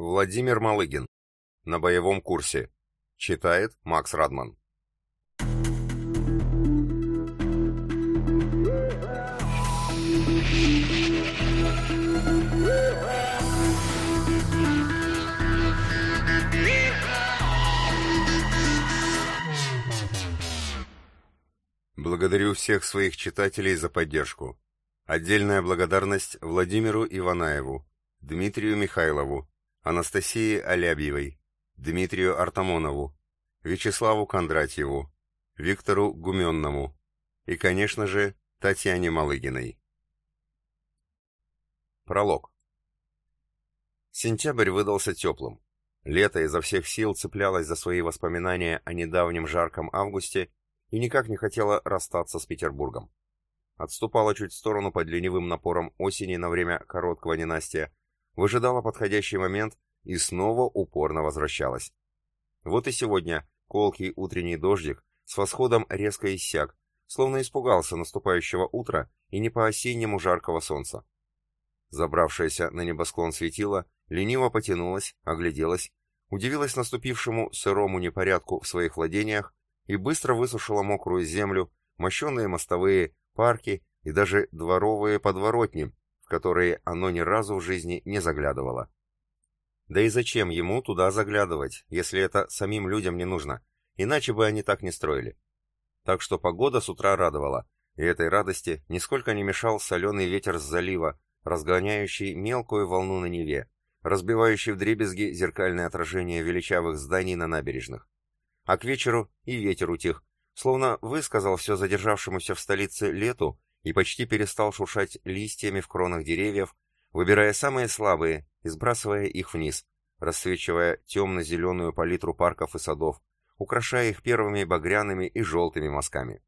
Владимир Малыгин. На боевом курсе. Читает Макс Радман. Благодарю всех своих читателей за поддержку. Отдельная благодарность Владимиру Иванаеву, Дмитрию Михайлову, Анастасии Алябьевой, Дмитрию Артамонову, Вячеславу Кондратьеву, Виктору Гуменному и, конечно же, Татьяне Малыгиной. Пролог. Сентябрь выдался теплым. Лето изо всех сил цеплялось за свои воспоминания о недавнем жарком августе и никак не хотела расстаться с Петербургом. Отступала чуть в сторону под ленивым напором осени на время короткого ненастья, выжидала подходящий момент и снова упорно возвращалась. Вот и сегодня колкий утренний дождик с восходом резко иссяк, словно испугался наступающего утра и не по-осеннему жаркого солнца. Забравшаяся на небосклон светила, лениво потянулась, огляделась, удивилась наступившему сырому непорядку в своих владениях и быстро высушила мокрую землю, мощенные мостовые, парки и даже дворовые подворотни, которые оно ни разу в жизни не заглядывало. Да и зачем ему туда заглядывать, если это самим людям не нужно, иначе бы они так не строили. Так что погода с утра радовала, и этой радости нисколько не мешал соленый ветер с залива, разгоняющий мелкую волну на Неве, разбивающий вдребезги зеркальное отражение величавых зданий на набережных а к вечеру и ветер утих, словно высказал все задержавшемуся в столице лету и почти перестал шуршать листьями в кронах деревьев, выбирая самые слабые и сбрасывая их вниз, рассвечивая темно-зеленую палитру парков и садов, украшая их первыми багряными и желтыми мазками.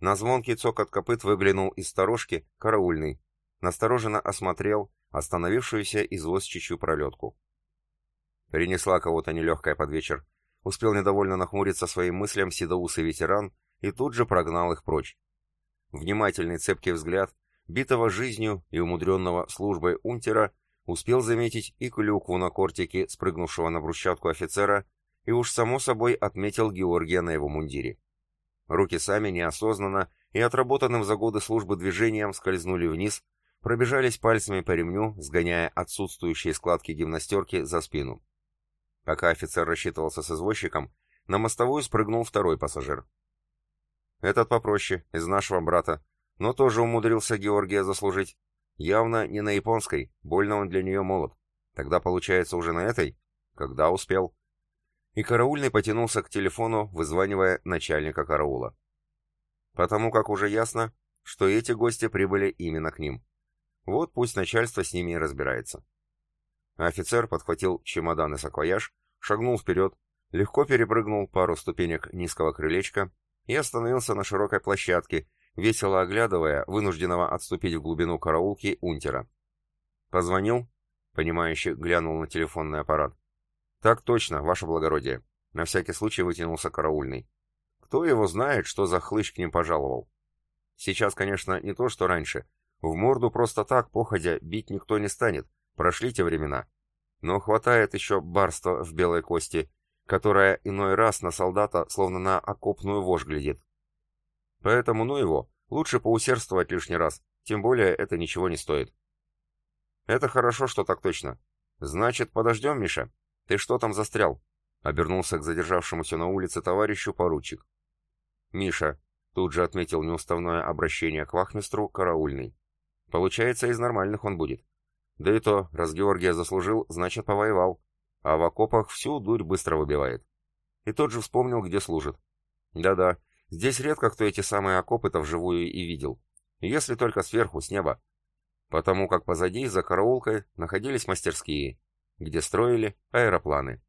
На звонкий цокот копыт выглянул из сторожки караульный, настороженно осмотрел остановившуюся извозчичью пролетку. Принесла кого-то нелегкая под вечер, Успел недовольно нахмуриться своим мыслям седоусый ветеран и тут же прогнал их прочь. Внимательный цепкий взгляд, битого жизнью и умудренного службой унтера, успел заметить и клюкву на кортике спрыгнувшего на брусчатку офицера и уж само собой отметил Георгия на его мундире. Руки сами неосознанно и отработанным за годы службы движением скользнули вниз, пробежались пальцами по ремню, сгоняя отсутствующие складки гимнастерки за спину. Пока офицер рассчитывался с извозчиком, на мостовую спрыгнул второй пассажир. Этот попроще, из нашего брата, но тоже умудрился Георгия заслужить. Явно не на японской, больно он для нее молод. Тогда получается уже на этой? Когда успел? И караульный потянулся к телефону, вызванивая начальника караула. Потому как уже ясно, что эти гости прибыли именно к ним. Вот пусть начальство с ними и разбирается. Офицер подхватил чемодан и саквояж, шагнул вперед, легко перепрыгнул пару ступенек низкого крылечка и остановился на широкой площадке, весело оглядывая вынужденного отступить в глубину караулки унтера. «Позвонил?» — понимающе глянул на телефонный аппарат. «Так точно, ваше благородие», — на всякий случай вытянулся караульный. «Кто его знает, что за хлыщ к ним пожаловал?» «Сейчас, конечно, не то, что раньше. В морду просто так, походя, бить никто не станет, Прошли те времена. Но хватает еще барства в белой кости, которая иной раз на солдата словно на окопную вошь глядит. Поэтому, ну его, лучше поусердствовать лишний раз, тем более это ничего не стоит. Это хорошо, что так точно. Значит, подождем, Миша? Ты что там застрял? Обернулся к задержавшемуся на улице товарищу поручик. Миша, тут же отметил неуставное обращение к вахмистру караульный. Получается, из нормальных он будет. Да и то, раз Георгия заслужил, значит повоевал. А в окопах всю дурь быстро выбивает. И тот же вспомнил, где служит. Да-да, здесь редко кто эти самые окопы-то вживую и видел. Если только сверху, с неба. Потому как позади, за караулкой, находились мастерские, где строили аэропланы.